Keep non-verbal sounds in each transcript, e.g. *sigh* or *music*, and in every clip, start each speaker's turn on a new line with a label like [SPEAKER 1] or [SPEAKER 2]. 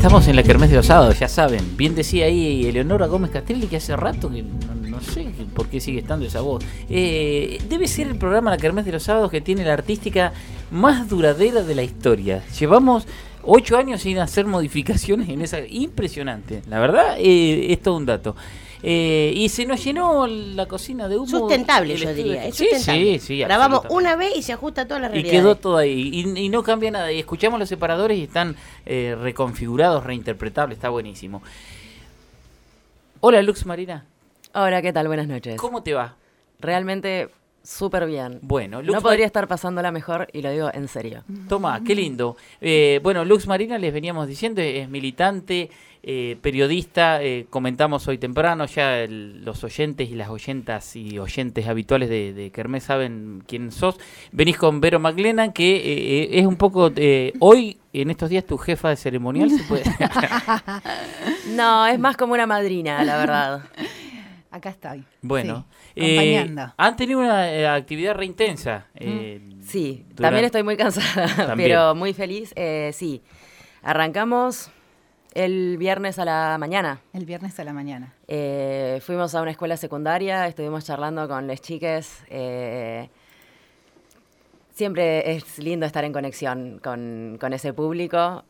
[SPEAKER 1] Estamos en la Kermés de los Sábados, ya saben. Bien decía ahí Eleonora Gómez Castelli que hace rato que no, sé por qué sigue estando esa voz. Eh, debe ser el programa La Kermés de los Sábados que tiene la artística más duradera de la historia. Llevamos ocho años sin hacer modificaciones en esa... Impresionante, la verdad, eh, es todo un dato. Eh, y se nos llenó la cocina de humo.
[SPEAKER 2] Sustentable, yo diría. sí, sí, sí. Grabamos una vez y se ajusta toda la realidad.
[SPEAKER 1] Y quedó todo ahí. Y, no cambia nada. Y escuchamos los separadores y están eh, reconfigurados, reinterpretables. Está buenísimo. Hola, Lux Marina.
[SPEAKER 3] Hola, ¿qué tal? Buenas noches.
[SPEAKER 1] ¿Cómo te va?
[SPEAKER 3] Realmente súper bien.
[SPEAKER 1] Bueno,
[SPEAKER 3] Lux no podría estar pasándola mejor y lo digo en serio.
[SPEAKER 1] Toma, qué lindo. Eh, bueno, Lux Marina, les veníamos diciendo, es militante eh, periodista, eh, comentamos hoy temprano, ya los oyentes y las oyentas y oyentes habituales de, de Kermés saben quién sos. Venís con Vero McLennan, que eh, es un poco, hoy, en estos días, tu jefa de ceremonial, ¿se puede? *laughs* *laughs*
[SPEAKER 3] no, es más como una madrina, la verdad.
[SPEAKER 4] Acá estoy.
[SPEAKER 1] Bueno, acompañando. han tenido una actividad re intensa.
[SPEAKER 3] sí, también estoy muy cansada, *laughs* pero muy feliz. sí, arrancamos el viernes a la mañana.
[SPEAKER 4] El viernes a la mañana.
[SPEAKER 3] Eh, fuimos a una escuela secundaria, estuvimos charlando con las chiques. Eh, siempre es lindo estar en conexión con, ese público.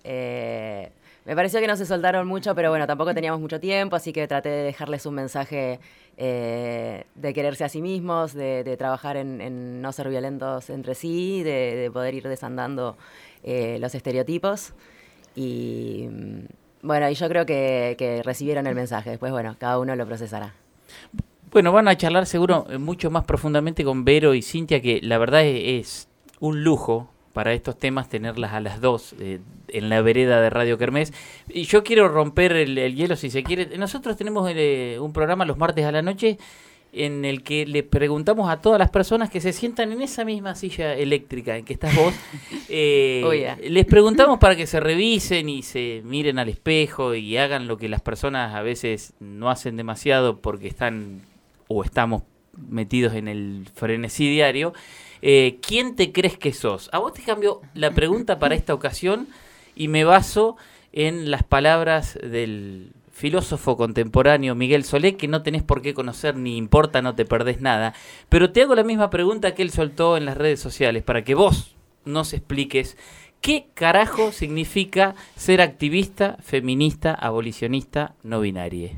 [SPEAKER 3] Eh, me pareció que no se soltaron mucho, pero bueno, tampoco teníamos mucho tiempo, así que traté de dejarles un mensaje de quererse a sí mismos, de, trabajar en, no ser violentos entre sí, de, poder ir desandando los estereotipos. Y bueno, y yo creo que, recibieron el mensaje. Después, bueno, cada uno lo procesará.
[SPEAKER 1] Bueno, van a charlar seguro eh, mucho más profundamente con Vero y Cintia, que la verdad es, un lujo para estos temas tenerlas a las dos eh, en la vereda de Radio Kermés. Y yo quiero romper el, hielo si se quiere. Nosotros tenemos eh, un programa los martes a la noche en el que le preguntamos a todas las personas que se sientan en esa misma silla eléctrica en que estás vos, *laughs* eh, les preguntamos para que se revisen y se miren al espejo y hagan lo que las personas a veces no hacen demasiado porque están o estamos metidos en el frenesí diario. Eh, ¿Quién te crees que sos? A vos te cambio la pregunta para esta ocasión y me baso en las palabras del filósofo contemporáneo Miguel Solé, que no tenés por qué conocer ni importa, no te perdés nada. Pero te hago la misma pregunta que él soltó en las redes sociales, para que vos nos expliques qué carajo significa ser activista, feminista, abolicionista, no binaria.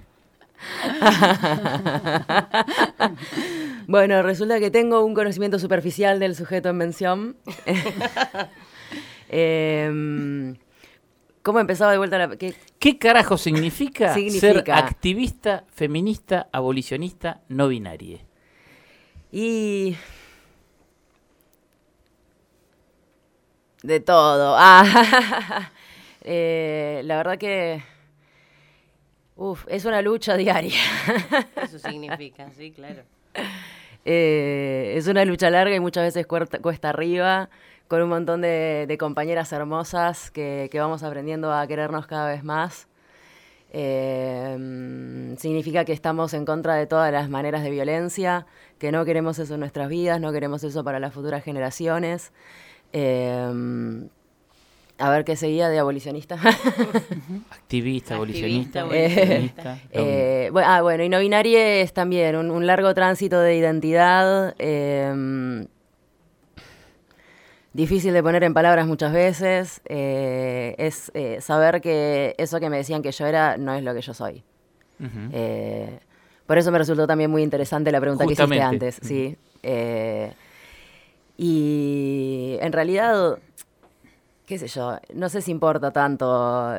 [SPEAKER 1] *laughs*
[SPEAKER 3] bueno, resulta que tengo un conocimiento superficial del sujeto en mención. *laughs* eh, ¿Cómo empezaba de vuelta la.?
[SPEAKER 1] ¿Qué, ¿Qué carajo significa, *laughs* ser activista, feminista, abolicionista, no binaria?
[SPEAKER 3] Y. De todo. *laughs* Ah, eh, la verdad que. Uf, es una lucha diaria. *laughs*
[SPEAKER 2] Eso significa, sí, claro.
[SPEAKER 3] Eh, es una lucha larga y muchas veces cuesta arriba con un montón de, compañeras hermosas que, vamos aprendiendo a querernos cada vez más. Eh, significa que estamos en contra de todas las maneras de violencia, que no queremos eso en nuestras vidas, no queremos eso para las futuras generaciones. Eh, a ver qué seguía de abolicionista. *laughs*
[SPEAKER 1] Activista, abolicionista.
[SPEAKER 3] Eh, bueno, ah, bueno, y no binario es también un, largo tránsito de identidad difícil de poner en palabras muchas veces, eh, es eh, saber que eso que me decían que yo era no es lo que yo soy. Eh, por eso me resultó también muy interesante la pregunta que hiciste antes, sí. y en realidad, qué sé yo, no sé si importa tanto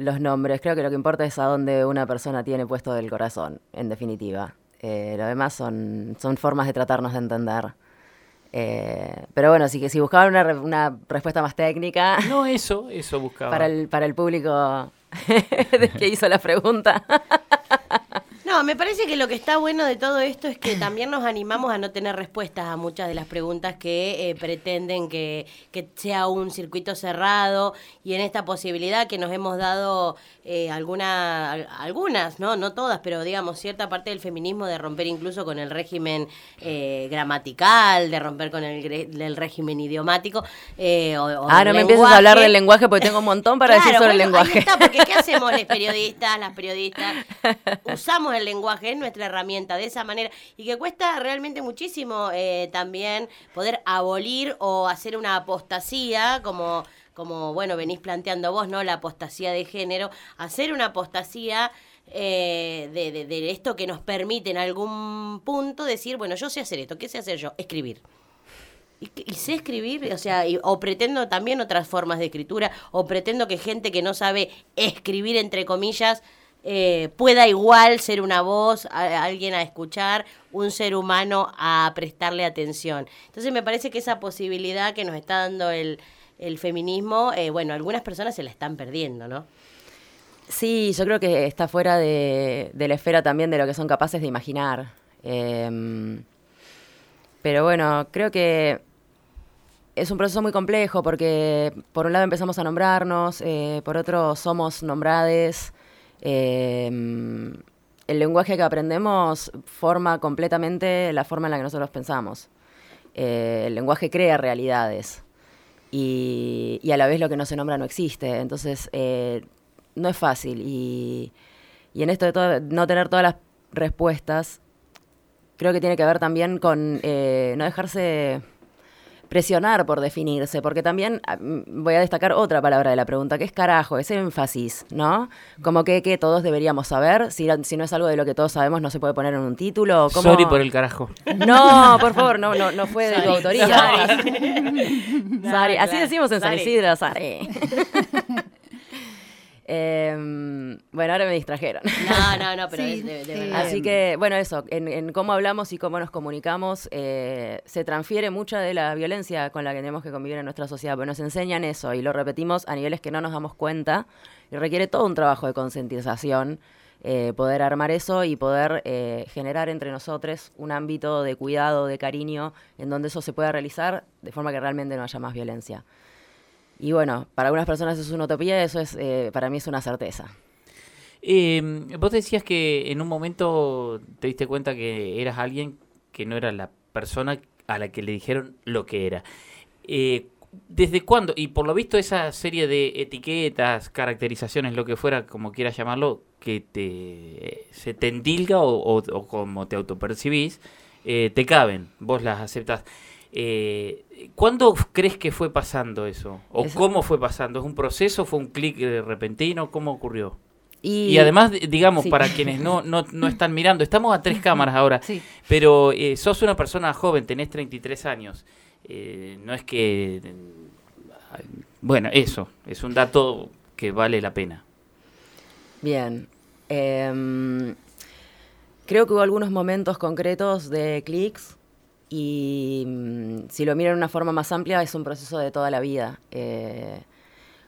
[SPEAKER 3] los nombres, creo que lo que importa es a dónde una persona tiene puesto el corazón, en definitiva. lo demás son, son formas de tratarnos de entender. Eh, pero bueno, que si buscaban una, respuesta más técnica.
[SPEAKER 1] No, eso, eso buscaba.
[SPEAKER 3] Para el, para el público *laughs* que hizo la pregunta.
[SPEAKER 2] No, me parece que lo que está bueno de todo esto es que también nos animamos a no tener respuestas a muchas de las preguntas que eh, pretenden que, que, sea un circuito cerrado y en esta posibilidad que nos hemos dado eh, alguna, algunas, ¿no? no todas, pero digamos cierta parte del feminismo de romper incluso con el régimen eh, gramatical, de romper con el, régimen idiomático.
[SPEAKER 3] Eh, ah, no me empieces a hablar del lenguaje porque tengo un montón para decir sobre el lenguaje.
[SPEAKER 2] está, porque ¿qué hacemos los periodistas, las periodistas? *laughs* Usamos el lenguaje, es nuestra herramienta de esa manera y que cuesta realmente muchísimo eh, también poder abolir o hacer una apostasía como como bueno venís planteando vos, ¿no? La apostasía de género, hacer una apostasía eh, de, de, esto que nos permite en algún punto decir, bueno, yo sé hacer esto, ¿qué sé hacer yo? Escribir. Y, sé escribir, o sea, o pretendo también otras formas de escritura, o pretendo que gente que no sabe escribir, entre comillas, eh, pueda igual ser una voz, alguien a escuchar, un ser humano a prestarle atención. Entonces me parece que esa posibilidad que nos está dando el, el feminismo, eh, bueno, algunas personas se la están perdiendo, ¿no?
[SPEAKER 3] Sí, yo creo que está fuera de, la esfera también de lo que son capaces de imaginar. Em, pero bueno, creo que es un proceso muy complejo porque por un lado empezamos a nombrarnos, eh, por otro somos nombrades. Em, el lenguaje que aprendemos forma completamente la forma en la que nosotros pensamos. Eh, el lenguaje crea realidades y, a la vez lo que no se nombra no existe. Entonces, eh, no es fácil. Y, en esto de no tener todas las respuestas, creo que tiene que ver también con eh, no dejarse presionar por definirse, porque también ah, voy a destacar otra palabra de la pregunta, que es carajo, es énfasis, ¿no? Como que, que todos deberíamos saber, si, si, no es algo de lo que todos sabemos, no se puede poner en un título.
[SPEAKER 1] ¿cómo? Sorry por el carajo.
[SPEAKER 3] No, por favor, no, no, no fue de tu autoría. Sari. *laughs* Así decimos en San Isidro, Sari. *laughs* Em, bueno, ahora me distrajeron.
[SPEAKER 2] No, no, no, pero *laughs* es de, verdad.
[SPEAKER 3] Así que, bueno, eso, en, cómo hablamos y cómo nos comunicamos, eh, se transfiere mucha de la violencia con la que tenemos que convivir en nuestra sociedad, pero nos enseñan eso y lo repetimos a niveles que no nos damos cuenta y requiere todo un trabajo de concientización. Eh, poder armar eso y poder eh, generar entre nosotros un ámbito de cuidado, de cariño, en donde eso se pueda realizar de forma que realmente no haya más violencia. Y bueno, para algunas personas es una utopía, eso es eh, para mí es una certeza.
[SPEAKER 1] Em, vos decías que en un momento te diste cuenta que eras alguien que no era la persona a la que le dijeron lo que era. Eh, ¿Desde cuándo? Y por lo visto esa serie de etiquetas, caracterizaciones, lo que fuera, como quieras llamarlo, que te, se te endilga o, como te autopercibís, eh, te caben, vos las aceptas. Eh, ¿Cuándo crees que fue pasando eso? ¿O cómo fue pasando? ¿Es un proceso? ¿Fue un clic repentino? ¿Cómo ocurrió? Y, además, digamos, para quienes no, no, no, *laughs* están mirando, estamos a tres cámaras ahora, pero eh, sos una persona joven, tenés 33 años. Eh, no es que... Bueno, eso, es un dato que vale la pena.
[SPEAKER 3] Bien. Em, creo que hubo algunos momentos concretos de clics y mm, si lo miran de una forma más amplia, es un proceso de toda la vida. Eh,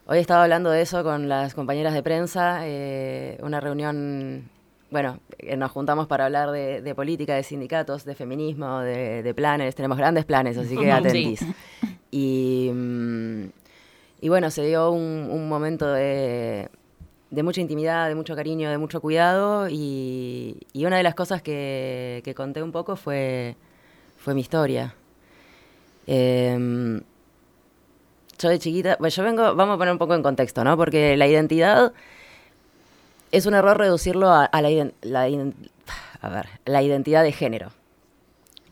[SPEAKER 3] hoy he estado hablando de eso con las compañeras de prensa, eh, una reunión, bueno, eh, nos juntamos para hablar de, política, de sindicatos, de feminismo, de, planes, tenemos grandes planes, así que atentís. Y, mm, y, bueno, se dio un, momento de, mucha intimidad, de mucho cariño, de mucho cuidado y, una de las cosas que conté un poco fue fue mi historia. Em, yo de chiquita, bueno, yo vengo, vamos a poner un poco en contexto, ¿no? Porque la identidad es un error reducirlo a, la, a ver, la identidad de género.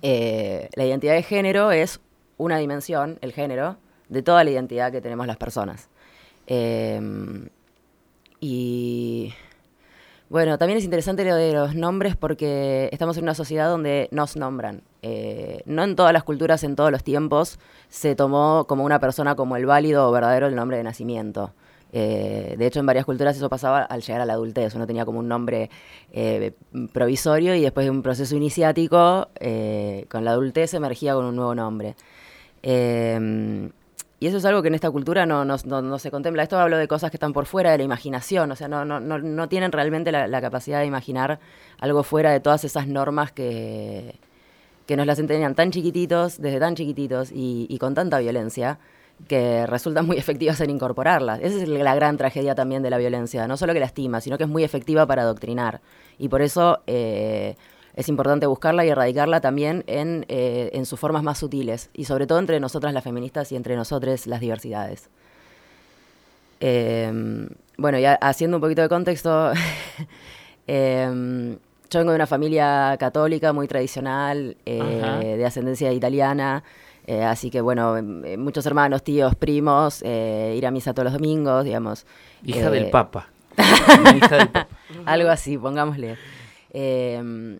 [SPEAKER 3] Eh, la identidad de género es una dimensión, el género, de toda la identidad que tenemos las personas. Em, y bueno, también es interesante lo de los nombres porque estamos en una sociedad donde nos nombran. Eh, no en todas las culturas, en todos los tiempos, se tomó como una persona como el válido o verdadero el nombre de nacimiento. Eh, de hecho, en varias culturas eso pasaba al llegar a la adultez. Uno tenía como un nombre eh, provisorio y después de un proceso iniciático, con la adultez emergía con un nuevo nombre. y eso es algo que en esta cultura no, se contempla. Esto hablo de cosas que están por fuera de la imaginación, o sea, no, tienen realmente la capacidad de imaginar algo fuera de todas esas normas que, que nos las enseñan tan chiquititos, desde tan chiquititos y, con tanta violencia, que resultan muy *laughs* efectivas en incorporarlas. Esa es la gran tragedia también de la violencia, no solo que lastima, sino que es muy efectiva para adoctrinar. Y por eso eh, es importante buscarla y erradicarla también en, eh, en sus formas más sutiles, y sobre todo entre nosotras las feministas y entre nosotros las diversidades. Eh, bueno, ya haciendo un poquito de contexto, *laughs* yo vengo de una familia católica muy tradicional, eh, de ascendencia italiana, eh, así que bueno, eh, muchos hermanos, tíos, primos, eh, ir a misa todos los domingos, digamos.
[SPEAKER 1] Hija del Papa. *laughs* Hija del Papa.
[SPEAKER 3] algo así, pongámosle. Eh,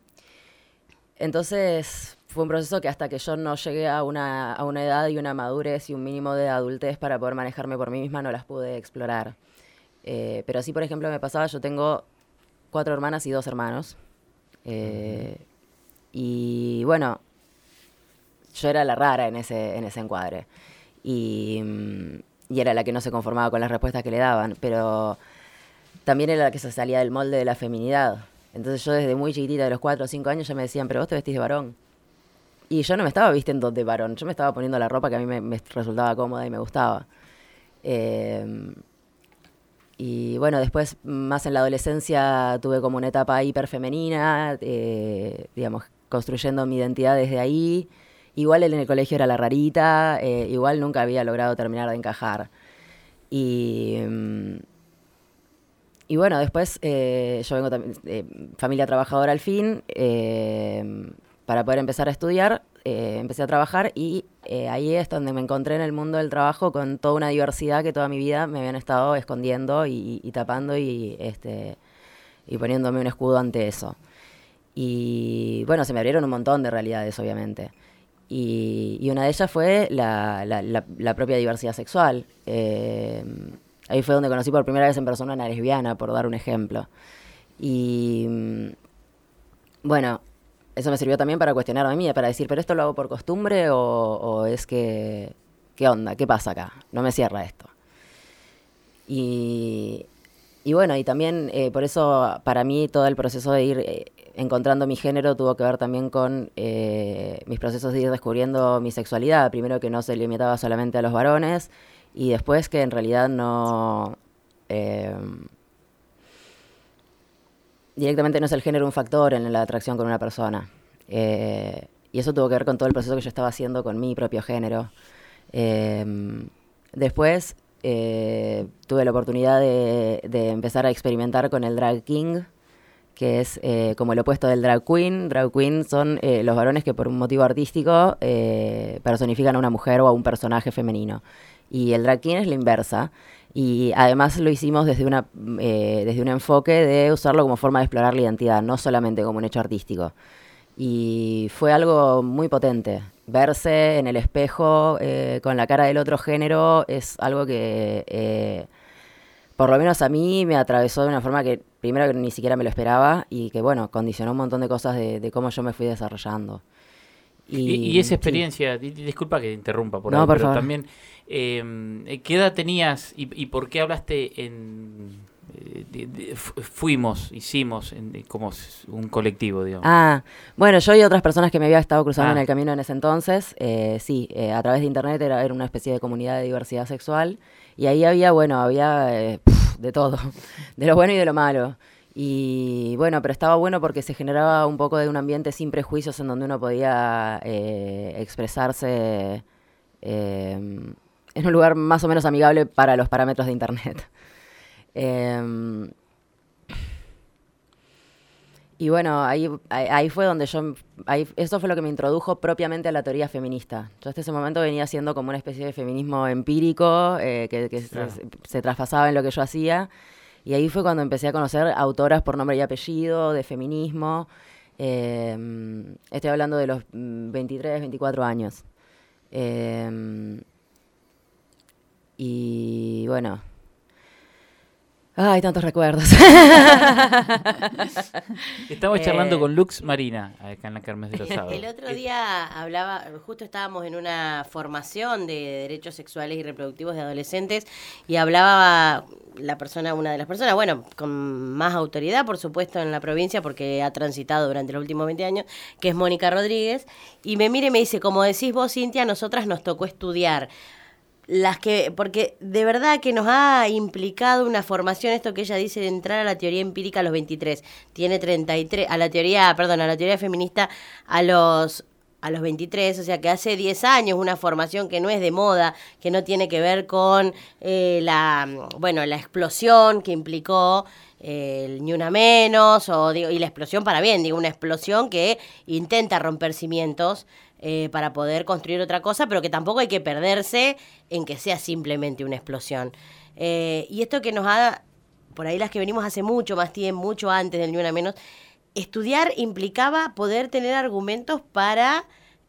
[SPEAKER 3] entonces, fue un proceso que hasta que yo no llegué a una, a una edad y una madurez y un mínimo de adultez para poder manejarme por mí misma, no las pude explorar. Eh, pero sí, por ejemplo, me pasaba, yo tengo cuatro hermanas y dos hermanos. Eh, Y bueno, yo era la rara en ese, en ese encuadre. Y, mm, y era la que no se conformaba con las respuestas que le daban. Pero también era la que se salía del molde de la feminidad. Entonces yo desde muy chiquitita, de los 4 o 5 años, ya me decían, pero vos te vestís de varón. Y yo no me estaba vistiendo de varón, yo me estaba poniendo la ropa que a mí me, resultaba cómoda y me gustaba. Eh, y bueno, después, más en la adolescencia, tuve como una etapa hiperfemenina, eh, digamos, construyendo mi identidad desde ahí. Igual en el colegio era la rarita, eh, igual nunca había logrado terminar de encajar. Y, mm, y bueno, después eh, yo vengo también de familia trabajadora al fin. eh, para poder empezar a estudiar, eh, empecé a trabajar y eh, ahí es donde me encontré en el mundo del trabajo con toda una diversidad que toda mi vida me habían estado escondiendo y, y tapando y, este, y poniéndome un escudo ante eso. Y bueno, se me abrieron un montón de realidades, obviamente. Y, y una de ellas fue la, la- la- la propia diversidad sexual. Eh, ahí fue donde conocí por primera vez en persona a una lesbiana, por dar un ejemplo. Y mm, bueno, eso me sirvió también para cuestionarme a mí, para decir, ¿pero esto lo hago por costumbre o, o es que... ¿Qué onda? ¿Qué pasa acá? No me cierra esto. Y, y bueno, y también eh, por eso para mí todo el proceso de ir eh, encontrando mi género tuvo que ver también con eh, mis procesos de ir descubriendo mi sexualidad. Primero que no se limitaba solamente a los varones y después que en realidad no... directamente no es el género un factor en la atracción con una persona. Eh, y eso tuvo que ver con todo el proceso que yo estaba haciendo con mi propio género. Eh, después eh, tuve la oportunidad de, empezar a experimentar con el drag king, que es eh, como el opuesto del drag queen. Drag queen son los varones que por un motivo artístico personifican a una mujer o a un personaje femenino. Y el drag king es la inversa. Y además lo hicimos desde, una, eh, desde un enfoque de usarlo como forma de explorar la identidad, no solamente como un hecho artístico. Y fue algo muy potente. Verse en el espejo eh, con la cara del otro género es algo que, eh, por lo menos a mí, me atravesó de una forma que primero que ni siquiera me lo esperaba y que, bueno, condicionó un montón de cosas de, de cómo yo me fui desarrollando.
[SPEAKER 1] Y, y esa experiencia, di- di- disculpa que te interrumpa por
[SPEAKER 3] No,
[SPEAKER 1] ahí,
[SPEAKER 3] por
[SPEAKER 1] pero
[SPEAKER 3] favor.
[SPEAKER 1] también, eh, ¿qué edad tenías y, y por qué hablaste en... eh, de- de- fu- fuimos, hicimos, en- de- como un colectivo, digamos?
[SPEAKER 3] Ah, bueno, yo y otras personas que me había estado cruzando
[SPEAKER 1] Ah.
[SPEAKER 3] en el camino en ese entonces, eh, sí, eh, a través de internet era, era una especie de comunidad de diversidad sexual y ahí había, bueno, había eh, de todo, *laughs* de lo bueno y de lo malo. Y bueno, pero estaba bueno porque se generaba un poco de un ambiente sin prejuicios en donde uno podía eh, expresarse eh, en un lugar más o menos amigable para los parámetros de internet. Em, y bueno, ahí, ahí, fue donde yo, ahí, eso fue lo que me introdujo propiamente a la teoría feminista. Yo hasta ese momento venía siendo como una especie de feminismo empírico eh, que, que se-
[SPEAKER 1] Claro.
[SPEAKER 3] se, se traspasaba en lo que yo hacía. Y ahí fue cuando empecé a conocer autoras por nombre y apellido, de feminismo. Eh, estoy hablando de los mm, 23, 24 años. Eh, y bueno, Ay, tantos recuerdos. *laughs*
[SPEAKER 1] Estamos charlando
[SPEAKER 3] Eh.
[SPEAKER 1] con Lux Marina, acá en la Kermés de los Sábados. *laughs*
[SPEAKER 2] El otro día hablaba, justo estábamos en una formación de derechos sexuales y reproductivos de adolescentes y hablaba la persona, una de las personas, bueno, con más autoridad, por supuesto, en la provincia, porque ha transitado durante los últimos 20 años, que es Mónica Rodríguez, y me mira y me dice, como decís vos, Cintia, a nosotras nos tocó estudiar las que, porque de verdad que nos ha implicado una formación, esto que ella dice de entrar a la teoría empírica a los 23, tiene 33, a la teoría, perdón, a la teoría feminista a los a los 23, o sea que hace 10 años una formación que no es de moda, que no tiene que ver con eh, la, bueno, la explosión que implicó eh, el ni una menos, o digo, y la explosión para bien, digo, una explosión que intenta romper cimientos eh, para poder construir otra cosa, pero que tampoco hay que perderse en que sea simplemente una explosión. Eh, y esto que nos ha, por ahí las que venimos hace mucho más tiempo, mucho antes del ni una menos, estudiar implicaba poder tener argumentos para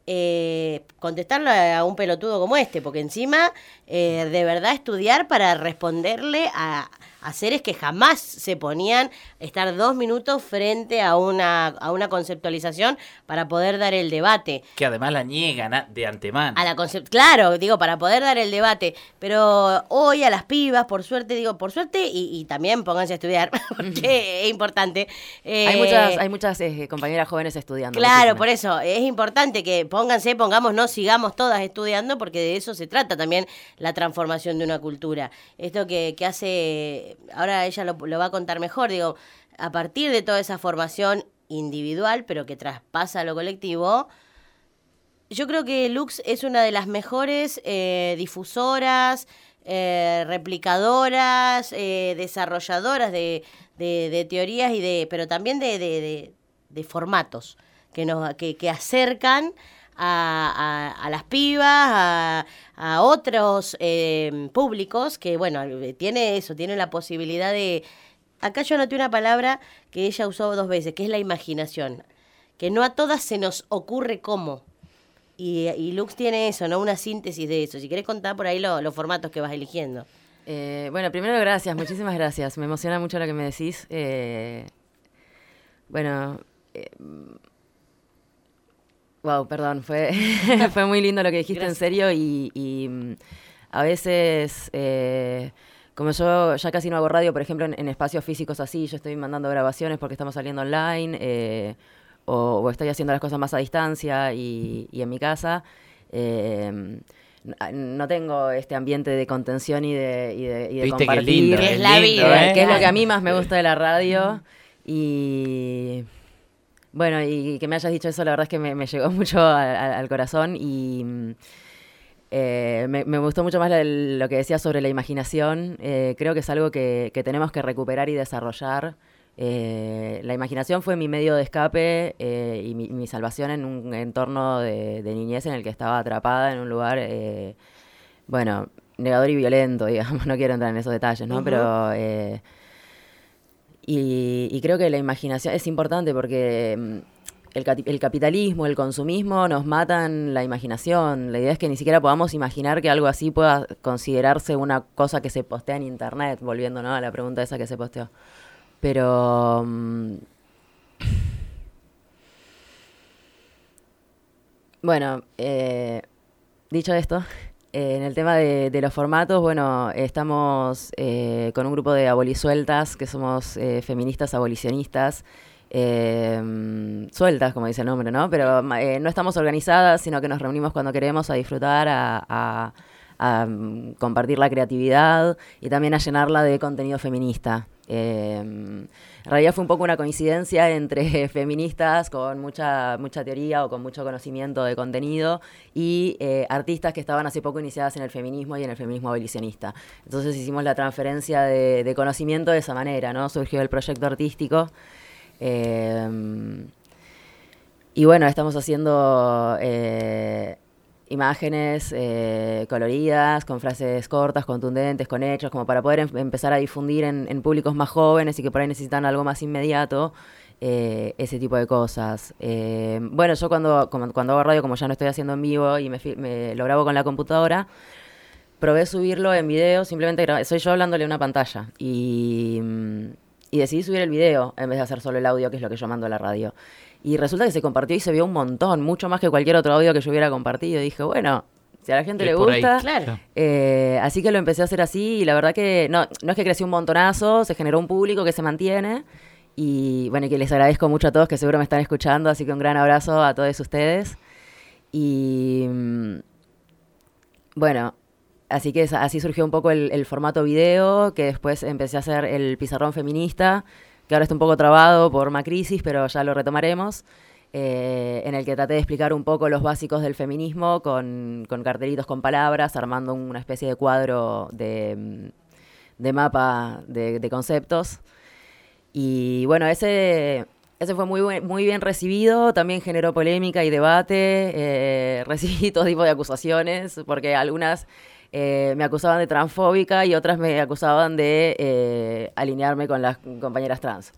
[SPEAKER 2] eh, contestarle a un pelotudo como este, porque encima eh, de verdad estudiar para responderle a, a seres que jamás se ponían estar dos minutos frente a una, a una conceptualización para poder dar el debate.
[SPEAKER 1] Que además la niegan a- de antemano.
[SPEAKER 2] A la concept claro, digo, para poder dar el debate. Pero hoy a las pibas, por suerte, digo, por suerte, y, y también pónganse a estudiar, *laughs* porque es importante.
[SPEAKER 3] hay
[SPEAKER 2] Eh,
[SPEAKER 3] muchas, hay muchas eh, compañeras jóvenes estudiando.
[SPEAKER 2] Claro,
[SPEAKER 3] muchísimas.
[SPEAKER 2] por eso es importante que pónganse, pongámonos, sigamos todas estudiando, porque de eso se trata también la transformación de una cultura. Esto que, que hace, ahora ella lo, va a contar mejor, digo, a partir de toda esa formación individual, pero que traspasa a lo colectivo, yo creo que Lux es una de las mejores eh, difusoras, eh, replicadoras, eh, desarrolladoras de, teorías y de, pero también de, formatos que nos, que acercan a, las pibas, a, otros eh, públicos que, bueno, tiene eso, tiene la posibilidad de. Acá yo anoté una palabra que ella usó dos veces, que es la imaginación. Que no a todas se nos ocurre cómo. Y, Lux tiene eso, ¿no? Una síntesis de eso. Si querés contar por ahí lo- los formatos que vas eligiendo.
[SPEAKER 3] Eh, bueno, primero gracias, muchísimas gracias. Me emociona mucho lo que me decís. Eh, bueno, wow, perdón, fue, *laughs* *laughs* fue muy lindo lo que dijiste en serio y, y, mm, a veces, eh, como yo ya casi no hago radio, por ejemplo, en, en espacios físicos así, yo estoy mandando grabaciones porque estamos saliendo online eh, o, o estoy haciendo las cosas más a distancia y, y en mi casa. eh, n- no tengo este ambiente de contención y de, y de, y de
[SPEAKER 1] Viste qué
[SPEAKER 3] compartir.
[SPEAKER 1] lindo.
[SPEAKER 2] Que es la
[SPEAKER 1] lindo,
[SPEAKER 2] vida,
[SPEAKER 1] ¿eh?
[SPEAKER 3] que es lo que a mí más me gusta de la radio. Y bueno, y que me hayas dicho eso, la verdad es que me, me llegó *laughs* mucho a- a- al corazón y mm, eh, me, me gustó mucho más la- lo que decías sobre la imaginación. Eh, creo que es algo que, que tenemos que recuperar y desarrollar. Eh, la imaginación fue mi medio de escape eh, y mi, mi salvación en un entorno de, de niñez en el que estaba atrapada en un lugar, eh, bueno, negador y violento, *laughs* digamos. No quiero entrar en esos detalles, ¿no?
[SPEAKER 2] Ujú.
[SPEAKER 3] Pero eh, y, creo que la imaginación es importante porque mm, el capitalismo, el consumismo nos matan la imaginación. La idea es que ni siquiera podamos imaginar que algo así pueda considerarse una cosa que se postea en internet, volviendo ¿no? a la pregunta esa que se posteó. Pero... mm, Bueno, eh, dicho esto, eh, en el tema de, los formatos, bueno, estamos eh, con un grupo de abolisueltas, que somos eh, feministas abolicionistas, eh, sueltas, como dice el nombre, ¿no? Pero eh, no estamos organizadas, sino que nos reunimos cuando queremos a disfrutar, a, a- a, mm, compartir la creatividad y también a llenarla de contenido feminista. Eh, en realidad fue un poco una coincidencia entre *laughs* feministas con mucha, mucha teoría o con mucho conocimiento de contenido y eh, artistas que estaban hace poco iniciadas en el feminismo y en el feminismo abolicionista. Entonces hicimos la transferencia de, conocimiento de esa manera, ¿no? Surgió el proyecto artístico. Eh, y bueno, estamos haciendo eh, imágenes eh, coloridas, con frases cortas, contundentes, con hechos, como para poder em- empezar a difundir en, en públicos más jóvenes y que por ahí necesitan algo más inmediato, eh, ese tipo de cosas. Eh, bueno, yo cuando, cuando hago radio, como ya no estoy haciendo en vivo y me, me lo grabo con la computadora, probé subirlo en video, simplemente soy yo hablándole a una pantalla. Y, y decidí subir el video en vez de hacer solo el audio, que es lo que yo mando a la radio. Y resulta que se compartió y se vio un montón, mucho más que cualquier otro audio que yo hubiera compartido. Y dije, bueno, si a la gente
[SPEAKER 1] Es
[SPEAKER 3] le gusta,
[SPEAKER 2] Claro.
[SPEAKER 3] eh, así que lo empecé a hacer así y la verdad que no, no es que creció un montonazo, se generó un público que se mantiene y bueno, y que les agradezco mucho a todos que seguro me están escuchando, así que un gran abrazo a todos ustedes. Y mm, bueno, así que así surgió un poco el, el formato video, que después empecé a hacer el pizarrón feminista, que ahora está un poco trabado por Macrisis, pero ya lo retomaremos, eh, en el que traté de explicar un poco los básicos del feminismo con, con cartelitos con palabras, armando una especie de cuadro de, mm, de mapa de, de conceptos. Y bueno, ese, ese fue muy, muy bien recibido, también generó polémica y debate, eh, *laughs* recibí todo tipo de acusaciones, porque algunas eh, me acusaban de transfóbica y otras me acusaban de eh, alinearme con las compañeras trans,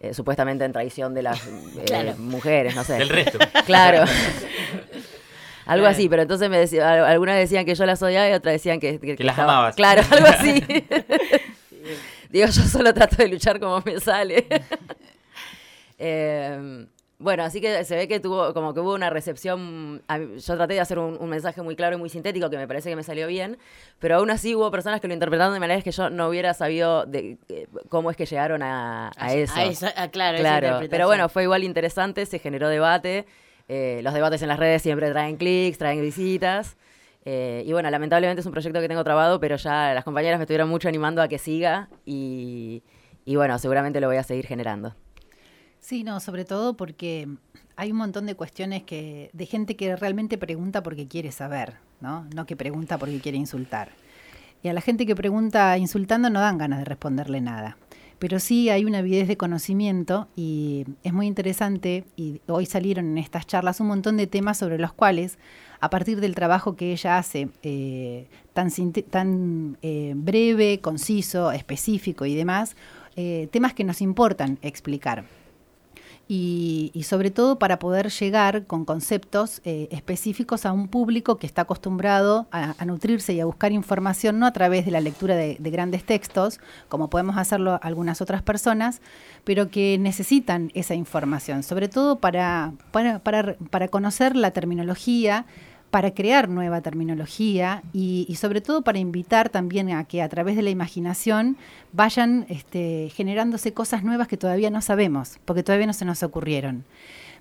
[SPEAKER 3] eh, supuestamente en traición de las *laughs* eh,
[SPEAKER 2] Claro.
[SPEAKER 3] mujeres, no sé.
[SPEAKER 1] Del resto.
[SPEAKER 3] Claro. *laughs* Algo así, pero entonces me decía, al- algunas decían que yo las odiaba y otras decían que,
[SPEAKER 1] Que las
[SPEAKER 3] estaba-
[SPEAKER 1] amabas.
[SPEAKER 3] Claro, *laughs* algo así. Digo, yo solo trato de luchar como me sale. Eh, bueno, así que se ve que tuvo, como que hubo una recepción. a Yo traté de hacer un, un mensaje muy claro y muy sintético que me parece que me salió bien, pero aún así hubo personas que lo interpretaron de maneras que yo no hubiera sabido de, eh, cómo es que llegaron a, a eso.
[SPEAKER 2] A eso, ah, claro,
[SPEAKER 3] Claro, pero bueno, fue igual interesante, se generó debate. eh, los debates en las redes siempre traen clics, traen visitas. eh, y bueno, lamentablemente es un proyecto que tengo trabado, pero ya las compañeras me estuvieron mucho animando a que siga y, y bueno, seguramente lo voy a seguir generando.
[SPEAKER 4] Sí, no, sobre todo porque hay un montón de cuestiones que de gente que realmente pregunta porque quiere saber, ¿no? No que pregunta porque quiere insultar. Y a la gente que pregunta insultando no dan ganas de responderle nada. Pero sí hay una avidez de conocimiento y es muy interesante y hoy salieron en estas charlas un montón de temas sobre los cuales, a partir del trabajo que ella hace, eh, tan, tan eh, breve, conciso, específico y demás, eh, temas que nos importan explicar y, y sobre todo para poder llegar con conceptos eh, específicos a un público que está acostumbrado a, nutrirse y a buscar información no a través de la lectura de, de grandes textos, como podemos hacerlo algunas otras personas, pero que necesitan esa información, sobre todo para, para, para, para conocer la terminología, para crear nueva terminología y, sobre todo para invitar también a que a través de la imaginación vayan este, generándose cosas nuevas que todavía no sabemos, porque todavía no se nos ocurrieron.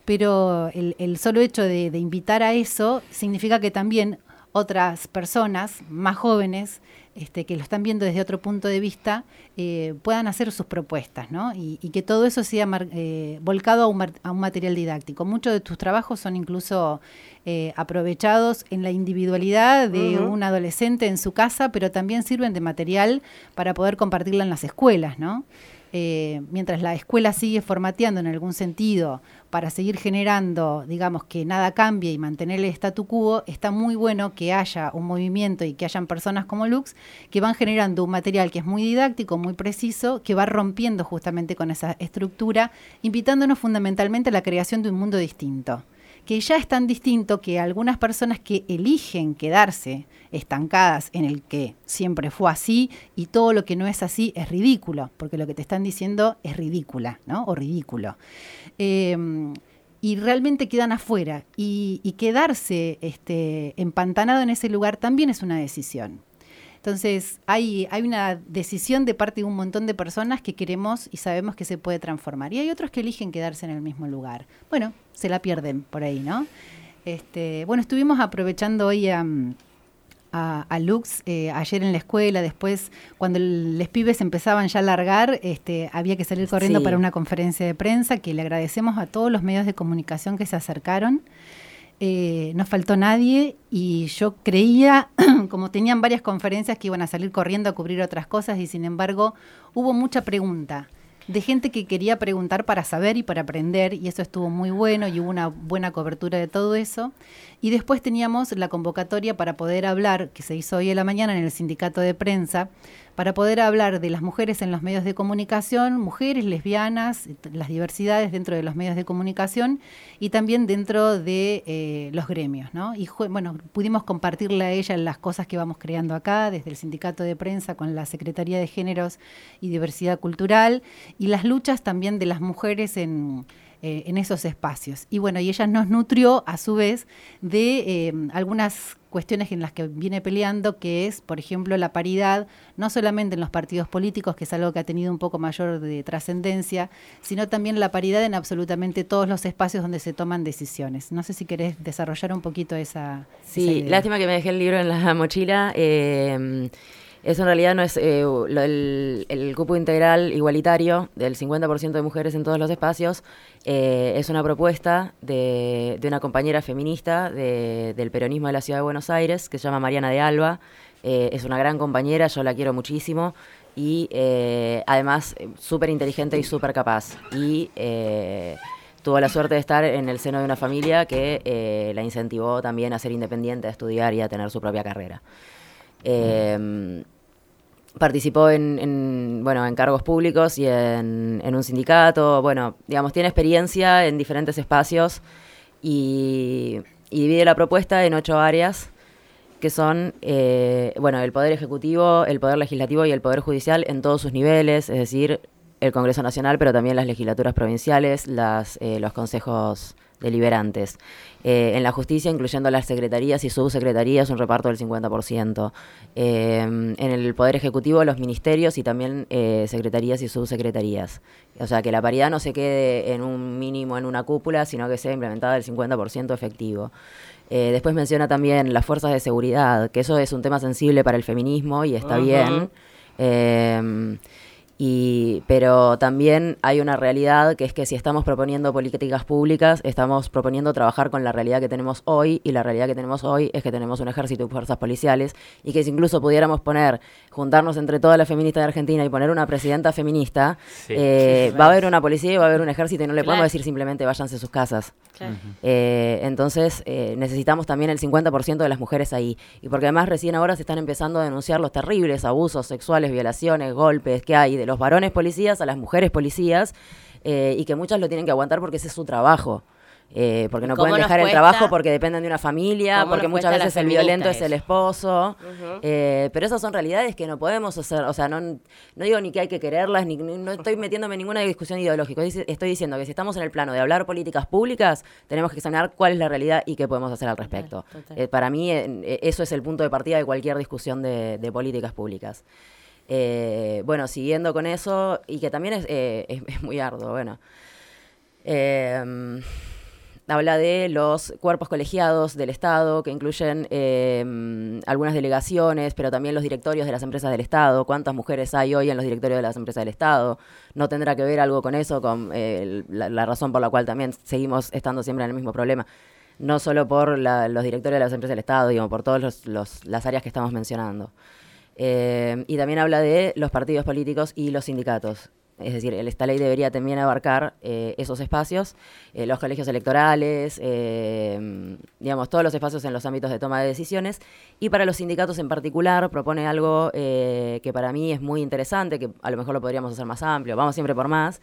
[SPEAKER 4] Pero el, solo hecho de, invitar a eso significa que también otras personas más jóvenes este, que lo están viendo desde otro punto de vista eh, puedan hacer sus propuestas, ¿no? Y, que todo eso sea eh, volcado a un material didáctico. Muchos de tus trabajos son incluso eh, aprovechados en la individualidad de un adolescente en su casa, pero también sirven de material para poder compartirla en las escuelas, ¿no? Eh, mientras la escuela sigue formateando en algún sentido para seguir generando, digamos, que nada cambie y mantener el statu quo, está muy bueno que haya un movimiento y que hayan personas como Lux que van generando un material que es muy didáctico, muy preciso, que va rompiendo justamente con esa estructura, invitándonos fundamentalmente a la creación de un mundo distinto que ya es tan distinto que algunas personas que eligen quedarse estancadas en el que siempre fue así y todo lo que no es así es ridículo, porque lo que te están diciendo es ridícula, ¿no? O ridículo. Eh, y realmente quedan afuera. Y, y quedarse este, empantanado en ese lugar también es una decisión. Entonces, hay, hay una decisión de parte de un montón de personas que queremos y sabemos que se puede transformar. Y hay otros que eligen quedarse en el mismo lugar. Bueno, se la pierden por ahí, ¿no? Este, bueno, estuvimos aprovechando hoy a, a, a Lux eh, ayer en la escuela, después cuando los pibes empezaban ya a largar, este, había que salir corriendo
[SPEAKER 3] Sí.
[SPEAKER 4] para una conferencia de prensa que le agradecemos a todos los medios de comunicación que se acercaron. Eh, no faltó nadie y yo creía, *clears throat* como tenían varias conferencias, que iban a salir corriendo a cubrir otras cosas y sin embargo hubo mucha pregunta de gente que quería preguntar para saber y para aprender y eso estuvo muy bueno y hubo una buena cobertura de todo eso. Y después teníamos la convocatoria para poder hablar, que se hizo hoy en la mañana en el sindicato de prensa, para poder hablar de las mujeres en los medios de comunicación, mujeres lesbianas, las diversidades dentro de los medios de comunicación y también dentro de eh, los gremios. ¿no? Y bueno, pudimos compartirle a ella las cosas que vamos creando acá, desde el sindicato de prensa con la Secretaría de Géneros y Diversidad Cultural y las luchas también de las mujeres en eh, en esos espacios. Y bueno, y ella nos nutrió a su vez de eh, algunas cuestiones en las que viene peleando, que es, por ejemplo, la paridad, no solamente en los partidos políticos, que es algo que ha tenido un poco mayor de trascendencia, sino también la paridad en absolutamente todos los espacios donde se toman decisiones. No sé si querés desarrollar un poquito esa.
[SPEAKER 3] Sí, lástima que me dejé el libro en la mochila. Eh, eso en realidad no es eh, el, cupo integral igualitario del 50% de mujeres en todos los espacios. Eh, es una propuesta de, una compañera feminista del peronismo de la Ciudad de Buenos Aires que se llama Mariana de Alba. Eh, es una gran compañera, yo la quiero muchísimo y además súper inteligente y súper capaz. Y tuvo la suerte de estar en el seno de una familia que la incentivó también a ser independiente, a estudiar y a tener su propia carrera participó en, bueno, en cargos públicos y en, un sindicato. Bueno, digamos, tiene experiencia en diferentes espacios y, divide la propuesta en ocho áreas que son, eh, bueno, el Poder Ejecutivo, el Poder Legislativo y el Poder Judicial en todos sus niveles, es decir, el Congreso Nacional, pero también las legislaturas provinciales, las, eh, los consejos deliberantes. Eh, en la justicia, incluyendo las secretarías y subsecretarías, un reparto del 50%. Eh, en el Poder Ejecutivo, los ministerios y también eh, secretarías y subsecretarías. O sea, que la paridad no se quede en un mínimo, en una cúpula, sino que sea implementada el 50% efectivo. después menciona también las fuerzas de seguridad, que eso es un tema sensible para el feminismo y está bien. Y, pero también hay una realidad que es que si estamos proponiendo políticas públicas, estamos proponiendo trabajar con la realidad que tenemos hoy, y la realidad que tenemos hoy es que tenemos un ejército y fuerzas policiales, y que si incluso pudiéramos poner, juntarnos entre todas las feministas de Argentina y poner una presidenta feminista, eh, va a haber una policía y va a haber un ejército, y no le podemos decir simplemente váyanse a sus casas. Eh, entonces eh, necesitamos también el 50% de las mujeres ahí, y porque además recién ahora se están empezando a denunciar los terribles abusos sexuales, violaciones, golpes que hay los varones policías a las mujeres policías eh, y que muchas lo tienen que aguantar porque ese es su trabajo. Eh, porque no pueden dejar el trabajo porque dependen de una familia, porque muchas veces el violento es el esposo. Eh, pero esas son realidades que no podemos hacer. O sea, no, no digo ni que hay que quererlas, ni no estoy metiéndome en ninguna discusión ideológica. Estoy diciendo que si estamos en el plano de hablar políticas públicas, tenemos que examinar cuál es la realidad y qué podemos hacer al respecto. para mí, eso es el punto de partida de cualquier discusión de políticas públicas. Eh, bueno, siguiendo con eso, y que también es, eh, muy arduo, bueno. Habla de los cuerpos colegiados del Estado, que incluyen em, algunas delegaciones, pero también los directorios de las empresas del Estado. ¿Cuántas mujeres hay hoy en los directorios de las empresas del Estado? ¿No tendrá que ver algo con eso, con la, razón por la cual también seguimos estando siempre en el mismo problema? No solo por los directorios de las empresas del Estado, sino por todas las áreas que estamos mencionando. Eh, y también habla de los partidos políticos y los sindicatos. Es decir, esta ley debería también abarcar eh, esos espacios, eh, los colegios electorales, digamos, todos los espacios en los ámbitos de toma de decisiones. Y para los sindicatos en particular propone algo que para mí es muy interesante, que a lo mejor lo podríamos hacer más amplio, vamos siempre por más,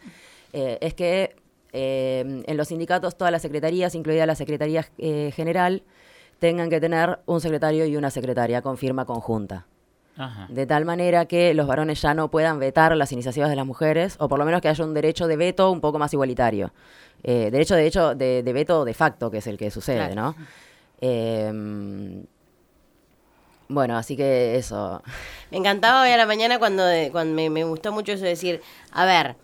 [SPEAKER 3] es que en los sindicatos todas las secretarías, incluida la Secretaría General, tengan que tener un secretario y una secretaria con firma conjunta de tal manera que los varones ya no puedan vetar las iniciativas de las mujeres, o por lo menos que haya un derecho de veto un poco más igualitario. Eh, derecho, de hecho, de, veto de facto, que es el que sucede, ¿no? Em, bueno, así que eso.
[SPEAKER 2] Me encantaba hoy a la mañana cuando, cuando me, me gustó mucho eso de decir, a ver,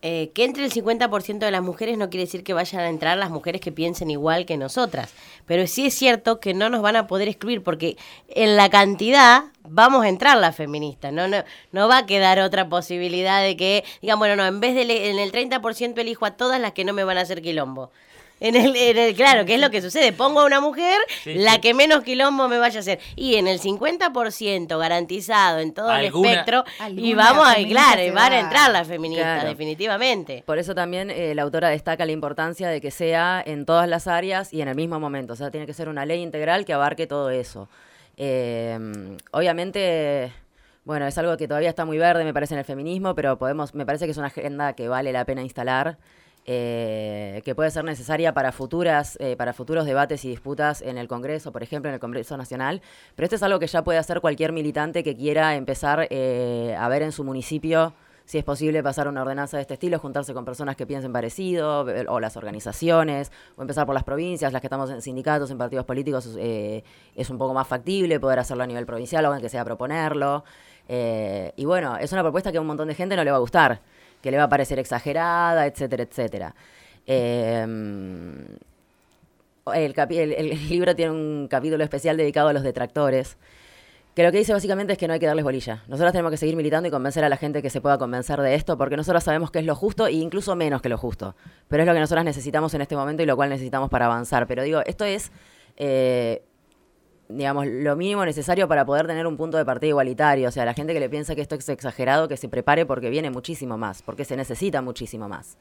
[SPEAKER 2] eh, que entre el 50% de las mujeres no quiere decir que vayan a entrar las mujeres que piensen igual que nosotras. Pero sí es cierto que no nos van a poder excluir porque en la cantidad vamos a entrar las feministas. No, no, no va a quedar otra posibilidad de que digan, bueno, no, en vez de en el 30% elijo a todas las que no me van a hacer quilombo. En el, en el, claro, ¿qué es lo que sucede? Pongo a una mujer, la que menos quilombo me vaya a hacer. Y en el 50% garantizado en todo el espectro, y vamos a, claro, y van a entrar las feministas, definitivamente.
[SPEAKER 3] Por eso también eh, la autora destaca la importancia de que sea en todas las áreas y en el mismo momento. O sea, tiene que ser una ley integral que abarque todo eso. Eh, obviamente Bueno, es algo que todavía está muy verde, me parece, en el feminismo, pero podemos, me parece que es una agenda que vale la pena instalar, eh, que puede ser necesaria para futuras, eh, para futuros debates y disputas en el Congreso, por ejemplo, en el Congreso Nacional. Pero esto es algo que ya puede hacer cualquier militante que quiera empezar eh, a ver en su municipio si es posible pasar una ordenanza de este estilo, juntarse con personas que piensen parecido, o las organizaciones, o empezar por las provincias, las que estamos en sindicatos, en partidos políticos, es un poco más factible poder hacerlo a nivel provincial o que sea proponerlo. Eh, y bueno, es una propuesta que a un montón de gente no le va a gustar, que le va a parecer exagerada, etcétera, etcétera. Em, el, libro tiene un capítulo especial dedicado a los detractores, que lo que dice básicamente es que no hay que darles bolilla. Nosotros tenemos que seguir militando y convencer a la gente que se pueda convencer de esto, porque nosotros sabemos que es lo justo e incluso menos que lo justo. Pero es lo que nosotros necesitamos en este momento y lo cual necesitamos para avanzar. Pero digo, esto es eh, digamos, lo mínimo necesario para poder tener un punto de partida igualitario. O sea, la gente que le piensa que esto es exagerado, que se prepare porque viene muchísimo más, porque se necesita muchísimo más.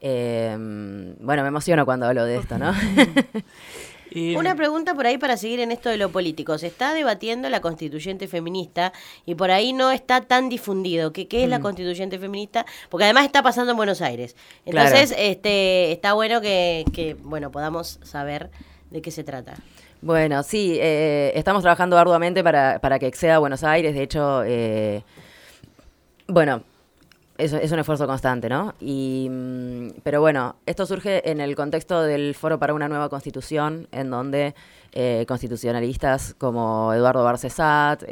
[SPEAKER 3] Em, bueno, me emociono cuando hablo de esto, ¿no? *laughs*
[SPEAKER 2] Una pregunta por ahí para seguir en esto de lo político. Se está debatiendo la constituyente feminista y por ahí no está tan difundido. ¿Qué, qué es la mm. constituyente feminista? Porque además está pasando en Buenos Aires. Entonces, este, está bueno que, que, bueno, podamos saber de qué se trata.
[SPEAKER 3] Bueno, sí, eh, estamos trabajando arduamente para, para, que exceda Buenos Aires. De hecho, eh, bueno, es, un esfuerzo constante, ¿no? Y, mm, pero bueno, esto surge en el contexto del Foro para una Nueva Constitución, en donde eh, constitucionalistas como Eduardo Barcesat,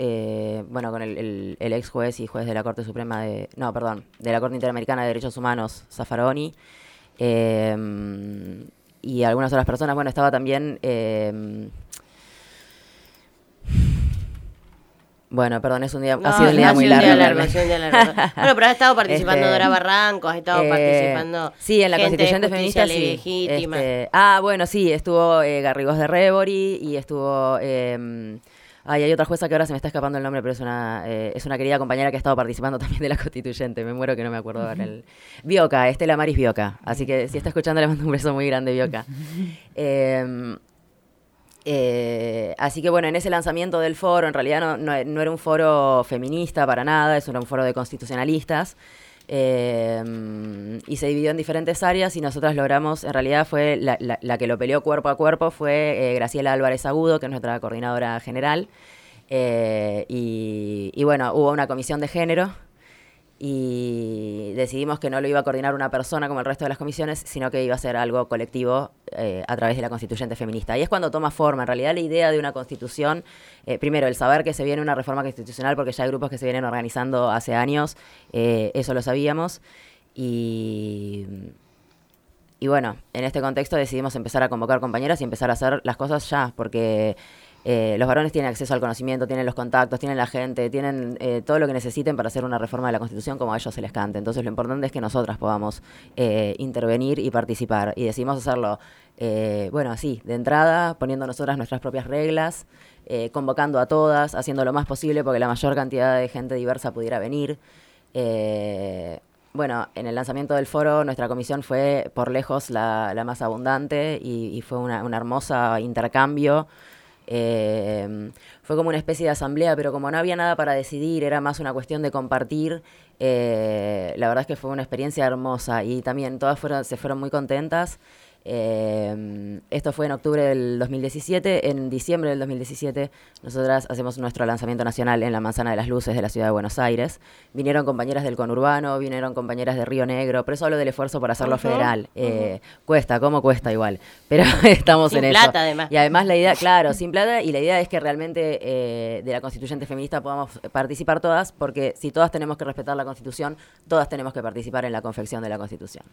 [SPEAKER 3] bueno, con el, el, ex juez y juez de la Corte Suprema de, no, perdón, de la Corte Interamericana de Derechos Humanos, Zaffaroni, y algunas otras personas. Bueno, estaba también... Eh, bueno, perdón, es un día, ha sido un día muy largo. *laughs*
[SPEAKER 2] bueno, pero ha estado participando este, Dora Barranco, ha estado eh, participando.
[SPEAKER 3] Sí, en la Constituyente Feminista. Sí, este, ah, bueno, sí, estuvo eh, Garrigos de Rebori y estuvo. Eh, Ay, hay otra jueza que ahora se me está escapando el nombre, pero es una, eh, es una querida compañera que ha estado participando *laughs* también de la constituyente. Me muero que no me acuerdo ahora. El... Bioca, Estela Maris Bioca. Así que si está escuchando, le mando un beso muy grande, Bioca. Em, eh, así que bueno, en ese lanzamiento del foro, en realidad no, no, no era un foro feminista para nada, es un foro de constitucionalistas. Em, y se dividió en diferentes áreas y nosotras logramos, en realidad fue la, que lo peleó cuerpo a cuerpo fue eh, Graciela Álvarez Agudo, que es nuestra coordinadora general. Eh, y, bueno, hubo una comisión de género y decidimos que no lo iba a coordinar una persona como el resto de las comisiones, sino que iba a ser algo colectivo eh, a través de la constituyente feminista. Y es cuando toma forma, en realidad la idea de una constitución, eh, primero el saber que se viene una reforma constitucional, porque ya hay grupos que se vienen organizando hace años, eh, eso lo sabíamos, y... Y bueno, en este contexto decidimos empezar a convocar compañeras y empezar a hacer las cosas ya, porque eh, los varones tienen acceso al conocimiento, tienen los contactos, tienen la gente, tienen eh, todo lo que necesiten para hacer una reforma de la Constitución como a ellos se les cante. Entonces lo importante es que nosotras podamos eh, intervenir y participar. Y decidimos hacerlo, bueno, así, de entrada, poniendo nosotras nuestras propias reglas, convocando a todas, haciendo lo más posible porque la mayor cantidad de gente diversa pudiera venir. bueno, en el lanzamiento del foro nuestra comisión fue por lejos la, más abundante y, fue una hermosa intercambio eh, fue como una especie de asamblea, pero como no había nada para decidir, era más una cuestión de compartir. Eh, la verdad es que fue una experiencia hermosa y también todas se fueron muy contentas. Eh, esto fue en octubre del 2017. En diciembre del 2017, nosotras hacemos nuestro lanzamiento nacional en la Manzana de las Luces de la ciudad de Buenos Aires. Vinieron compañeras del conurbano, vinieron compañeras de Río Negro, pero eso hablo del esfuerzo por hacerlo federal. Eh, cuesta, ¿cómo cuesta igual? *laughs* Pero estamos en
[SPEAKER 2] plata, eso. además.
[SPEAKER 3] Y además la idea, claro, sin plata, y la idea es que realmente eh, de la constituyente feminista podamos participar todas, porque si todas tenemos que respetar la constitución, todas tenemos que participar en la confección de la constitución.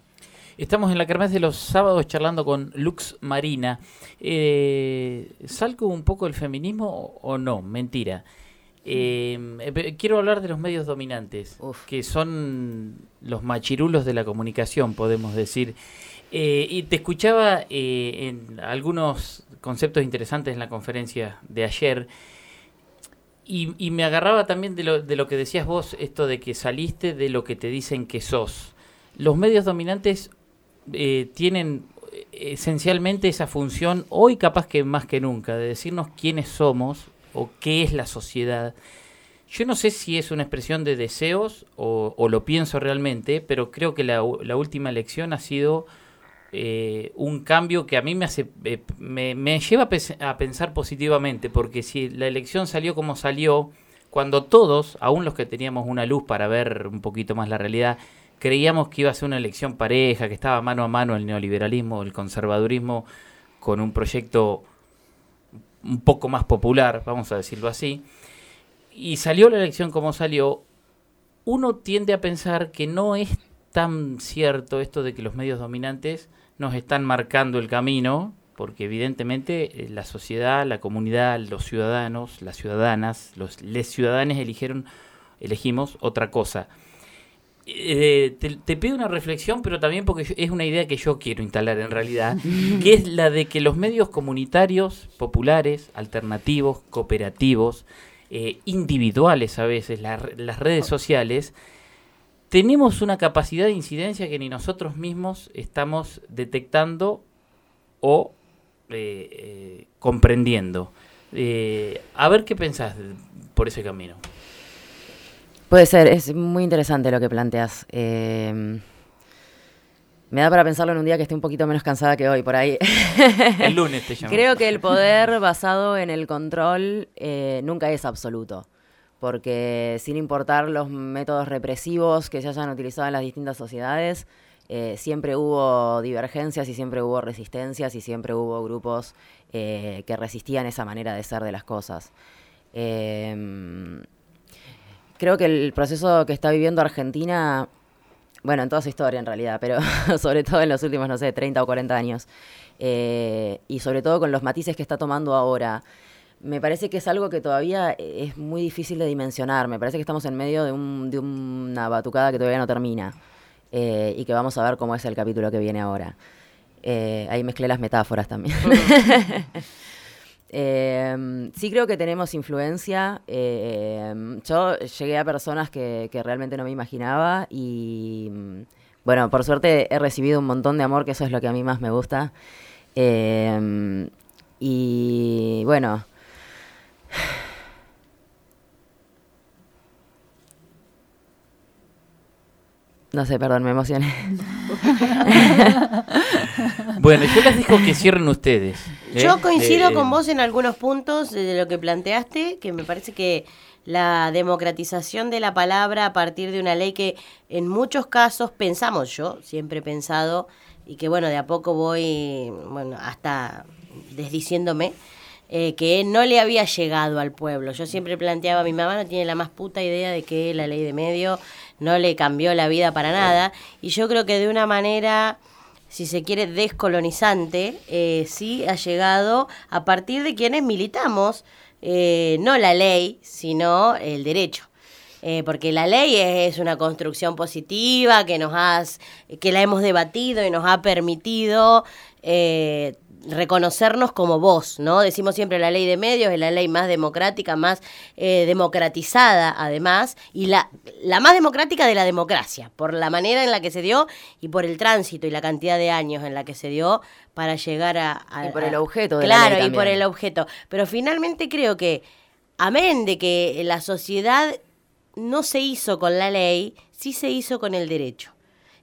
[SPEAKER 1] Estamos en la Kermés de los sábados charlando con Lux Marina. Eh, ¿Salgo un poco el feminismo o no? Mentira. Eh, quiero hablar de los medios dominantes, que son los machirulos de la comunicación, podemos decir. Eh, y te escuchaba eh, en algunos conceptos interesantes en la conferencia de ayer. Y, y, me agarraba también de lo, de lo que decías vos, esto de que saliste de lo que te dicen que sos. Los medios dominantes eh, tienen eh, esencialmente esa función, hoy capaz que más que nunca, de decirnos quiénes somos o qué es la sociedad. Yo no sé si es una expresión de deseos o, lo pienso realmente, pero creo que la, última elección ha sido eh, un cambio que a mí me, hace, eh, me, lleva a, pensar positivamente, porque si la elección salió como salió, cuando todos, aún los que teníamos una luz para ver un poquito más la realidad, creíamos que iba a ser una elección pareja, que estaba mano a mano el neoliberalismo, el conservadurismo, con un proyecto un poco más popular, vamos a decirlo así, y salió la elección como salió, uno tiende a pensar que no es tan cierto esto de que los medios dominantes nos están marcando el camino, porque evidentemente eh, la sociedad, la comunidad, los ciudadanos, las ciudadanas, los ciudadanos eligieron, elegimos otra cosa. Eh, te, pido una reflexión, pero también porque es una idea que yo quiero instalar en realidad, que es la de que los medios comunitarios, populares, alternativos, cooperativos, eh, individuales a veces, las redes sociales, tenemos una capacidad de incidencia que ni nosotros mismos estamos detectando o eh, comprendiendo. a ver qué pensás por ese camino.
[SPEAKER 3] Puede ser, es muy interesante lo que planteas. Em, me da para pensarlo en un día que esté un poquito menos cansada que hoy, por ahí.
[SPEAKER 1] El *laughs* lunes te llamo.
[SPEAKER 3] Creo que el poder basado en el control eh, nunca es absoluto, porque sin importar los métodos represivos que se hayan utilizado en las distintas sociedades, eh, siempre hubo divergencias y siempre hubo resistencias y siempre hubo grupos eh, que resistían esa manera de ser de las cosas. Creo que el proceso que está viviendo Argentina, bueno, en toda su historia en realidad, pero *laughs* sobre todo en los últimos, no sé, 30 o 40 años, eh, y sobre todo con los matices que está tomando ahora, me parece que es algo que todavía es muy difícil de dimensionar. Me parece que estamos en medio de, una batucada que todavía no termina eh, y que vamos a ver cómo es el capítulo que viene ahora. Eh, ahí mezclé las metáforas también. *laughs* Eh, sí creo que tenemos influencia. Em, yo llegué a personas que, realmente no me imaginaba y bueno, por suerte he recibido un montón de amor, que eso es lo que a mí más me gusta. Em, y bueno. No sé, perdón, me emocioné. *laughs*
[SPEAKER 1] bueno, yo les digo que cierren ustedes.
[SPEAKER 2] ¿Eh? Yo coincido eh, con vos en algunos puntos de lo que planteaste, que me parece que la democratización de la palabra a partir de una ley que en muchos casos pensamos yo, siempre he pensado, y que bueno, de a poco voy, bueno, hasta desdiciéndome, eh, que no le había llegado al pueblo. Yo siempre planteaba, mi mamá no tiene la más puta idea de que la ley de medio no le cambió la vida para nada, y yo creo que de una manera si se quiere, descolonizante, eh, sí ha llegado a partir de quienes militamos, eh, no la ley, sino el derecho. Eh, porque la ley es, una construcción positiva que nos has, que la hemos debatido y nos ha permitido eh, reconocernos como voz, ¿no? Decimos siempre la ley de medios es la ley más democrática, más eh, democratizada además, y la, la más democrática de la democracia, por la manera en la que se dio y por el tránsito y la cantidad de años en la que se dio para llegar a...
[SPEAKER 3] y por el objeto
[SPEAKER 2] de
[SPEAKER 3] claro,
[SPEAKER 2] la ley y por el objeto. Pero finalmente creo que, amén de que la sociedad no se hizo con la ley, sí se hizo con el derecho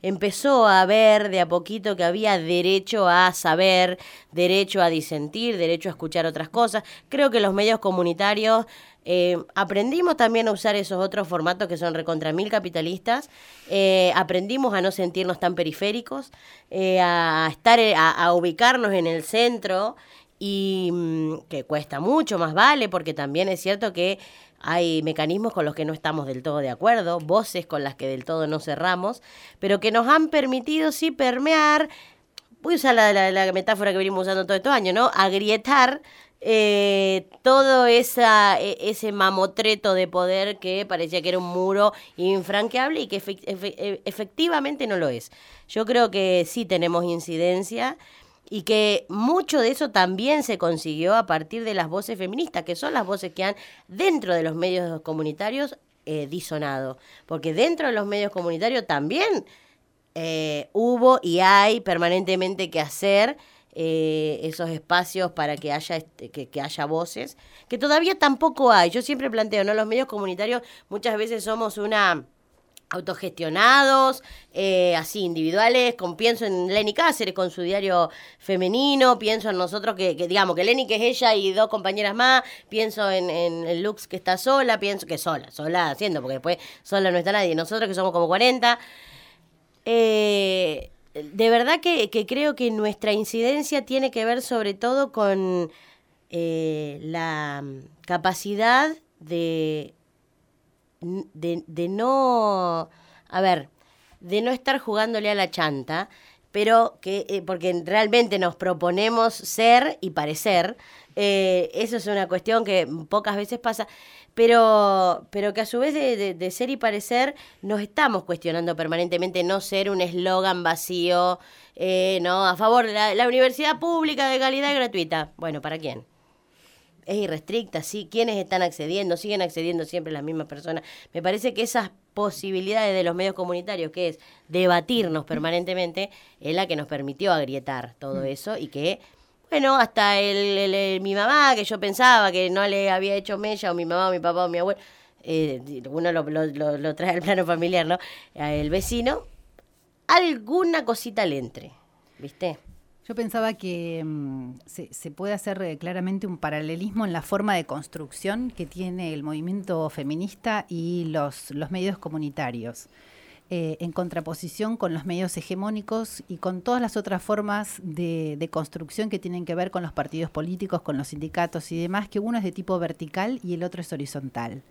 [SPEAKER 2] empezó a ver de a poquito que había derecho a saber, derecho a disentir, derecho a escuchar otras cosas. Creo que los medios comunitarios eh, aprendimos también a usar esos otros formatos que son recontra mil capitalistas. Eh, aprendimos a no sentirnos tan periféricos, eh, a estar, a, ubicarnos en el centro y mm, que cuesta mucho, más vale, porque también es cierto que hay mecanismos con los que no estamos del todo de acuerdo, voces con las que del todo no cerramos, pero que nos han permitido sí permear, voy a usar la, metáfora que venimos usando todo estos años, ¿no? Agrietar eh, todo esa, e, ese mamotreto de poder que parecía que era un muro infranqueable y que e, efectivamente no lo es. Yo creo que sí tenemos incidencia y que mucho de eso también se consiguió a partir de las voces feministas, que son las voces que han dentro de los medios comunitarios eh, disonado, porque dentro de los medios comunitarios también eh, hubo y hay permanentemente que hacer eh, esos espacios para que haya, este, que, que haya voces, que todavía tampoco hay. Yo siempre planteo, ¿no? Los medios comunitarios muchas veces somos una autogestionados, eh, así individuales, con, pienso en Lenny Cáceres con su diario femenino, pienso en nosotros que, digamos que Lenny que es ella y dos compañeras más, pienso en, en, Lux que está sola, pienso que sola, sola haciendo, porque después sola no está nadie, nosotros que somos como 40. Eh, de verdad que, creo que nuestra incidencia tiene que ver sobre todo con eh, la capacidad de de, no, a ver, de no estar jugándole a la chanta, pero que, eh, porque realmente nos proponemos ser y parecer, eh, eso es una cuestión que pocas veces pasa, pero, pero que a su vez de, ser y parecer nos estamos cuestionando permanentemente no ser un eslogan vacío, eh, no, a favor de la, la universidad pública de calidad gratuita. Bueno, ¿para quién? Es irrestricta, sí, quiénes están accediendo, siguen accediendo siempre las mismas personas. Me parece que esas posibilidades de los medios comunitarios, que es debatirnos permanentemente, es la que nos permitió agrietar todo mm. eso y que, bueno, hasta el, mi mamá, que yo pensaba que no le había hecho mella, o mi mamá, o mi papá, o mi abuelo, eh, uno lo, lo, lo, trae al plano familiar, ¿no? El vecino, alguna cosita le entre, ¿viste?
[SPEAKER 4] Yo pensaba que mm, se, puede hacer eh, claramente un paralelismo en la forma de construcción que tiene el movimiento feminista y los, los medios comunitarios, eh, en contraposición con los medios hegemónicos y con todas las otras formas de, de construcción que tienen que ver con los partidos políticos, con los sindicatos y demás, que uno es de tipo vertical y el otro es horizontal.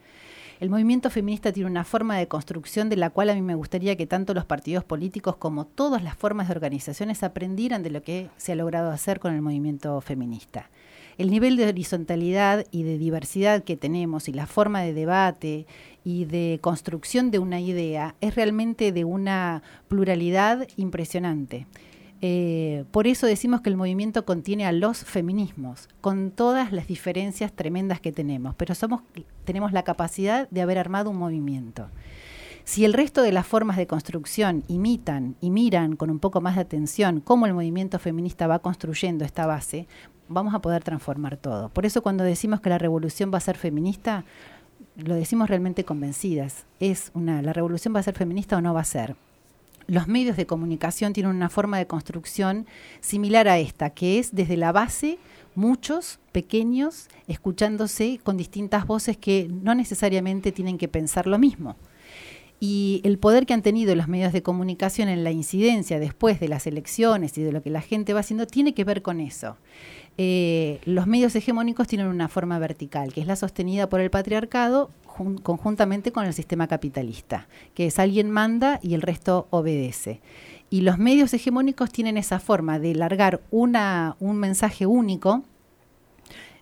[SPEAKER 4] El movimiento feminista tiene una forma de construcción de la cual a mí me gustaría que tanto los partidos políticos como todas las formas de organizaciones aprendieran de lo que se ha logrado hacer con el movimiento feminista. El nivel de horizontalidad y de diversidad que tenemos y la forma de debate y de construcción de una idea es realmente de una pluralidad impresionante. Eh, por eso decimos que el movimiento contiene a los feminismos, con todas las diferencias tremendas que tenemos, pero somos, tenemos la capacidad de haber armado un movimiento. Si el resto de las formas de construcción imitan y miran con un poco más de atención cómo el movimiento feminista va construyendo esta base, vamos a poder transformar todo. Por eso cuando decimos que la revolución va a ser feminista, lo decimos realmente convencidas. Es una, la revolución va a ser feminista o no va a ser los medios de comunicación tienen una forma de construcción similar a esta, que es desde la base, muchos pequeños, escuchándose con distintas voces que no necesariamente tienen que pensar lo mismo. Y el poder que han tenido los medios de comunicación en la incidencia después de las elecciones y de lo que la gente va haciendo tiene que ver con eso. Eh, los medios hegemónicos tienen una forma vertical, que es la sostenida por el patriarcado conjuntamente con el sistema capitalista, que es alguien manda y el resto obedece. Y los medios hegemónicos tienen esa forma de largar una, un mensaje único,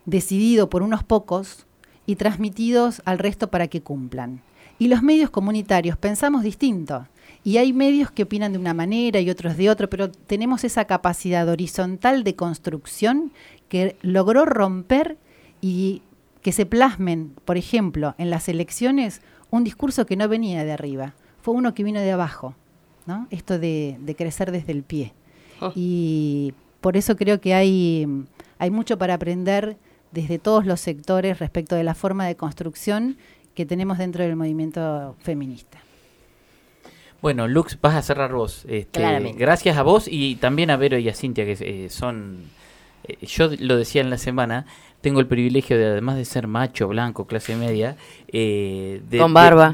[SPEAKER 4] decidido por unos pocos y transmitidos al resto para que cumplan. Y los medios comunitarios pensamos distinto. Y hay medios que opinan de una manera y otros de otra, pero tenemos esa capacidad horizontal de construcción que logró romper y que se plasmen, por ejemplo, en las elecciones un discurso que no venía de arriba, fue uno que vino de abajo, ¿no? Esto de, crecer desde el pie. Oh. Y por eso creo que hay, hay mucho para aprender desde todos los sectores respecto de la forma de construcción que tenemos dentro del movimiento feminista.
[SPEAKER 1] Bueno, Lux, vas a cerrar vos. Este, gracias a vos y también a Vero y a Cintia, que eh, son, yo lo decía en la semana, tengo el privilegio de, además de ser macho, blanco, clase media,
[SPEAKER 2] eh, de, con barba.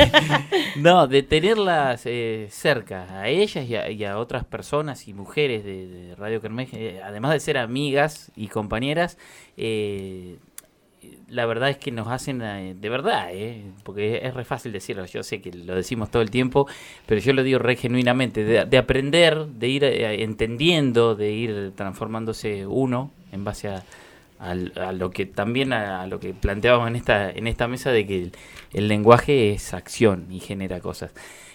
[SPEAKER 2] *laughs*
[SPEAKER 1] no, de tenerlas eh, cerca, a ellas y a, otras personas y mujeres de, Radio Kermés, eh, además de ser amigas y compañeras, la verdad es que nos hacen, de verdad, porque es, re fácil decirlo, yo sé que lo decimos todo el tiempo, pero yo lo digo re genuinamente, de, de aprender, de ir entendiendo, de ir transformándose uno en base a a lo que también a, lo que planteábamos en esta en esta mesa de que el, lenguaje es acción y genera cosas.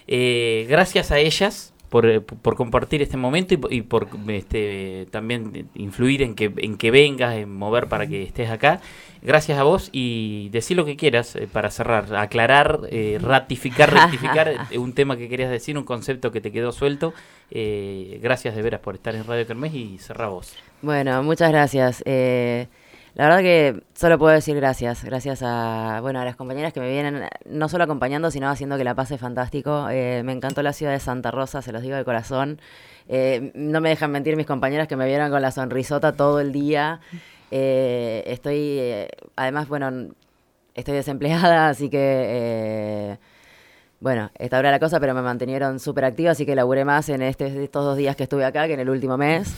[SPEAKER 1] Eh, gracias a ellas por, eh, por compartir este momento y, por este, también influir en que, en que vengas, en mover para que estés acá. Gracias a vos y decir lo que quieras eh, para cerrar, aclarar, eh, ratificar, rectificar *laughs* un tema que querías decir, un concepto que te quedó suelto. gracias de veras por estar en Radio Kermés y cerrar vos.
[SPEAKER 3] Bueno, muchas gracias. La verdad que solo puedo decir gracias, gracias a bueno a las compañeras que me vienen no solo acompañando, sino haciendo que la pase fantástico. Eh, me encantó la ciudad de Santa Rosa, se los digo de corazón. Eh, no me dejan mentir mis compañeras que me vieron con la sonrisota todo el día. Eh, estoy, además, bueno, estoy desempleada, *laughs* así que bueno, está ahora la cosa, pero me mantenieron súper activa, así que laburé más en este, estos dos días que estuve acá que en el último mes.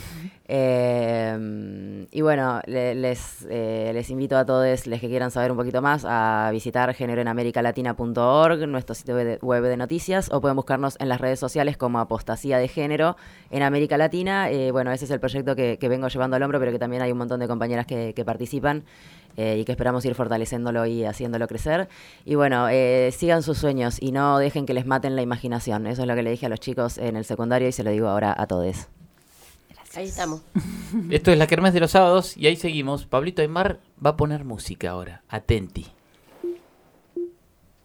[SPEAKER 3] Eh, y bueno, les, eh, les invito a todos los que quieran saber un poquito más a visitar géneroenamericalatina.org, nuestro sitio web de noticias, o pueden buscarnos en las redes sociales como Apostasía de Género en América Latina. Eh, bueno, ese es el proyecto que, vengo llevando al hombro, pero que también hay un montón de compañeras que, participan. Y que esperamos ir fortaleciéndolo y haciéndolo crecer. Y bueno, sigan sus sueños y no dejen que les maten la imaginación. Eso es lo que le dije a los chicos en el secundario y se lo digo ahora a todos.
[SPEAKER 2] Ahí estamos.
[SPEAKER 1] Esto es la Kermés de los sábados y ahí seguimos. Pablito Aymar va a poner música ahora. Atenti.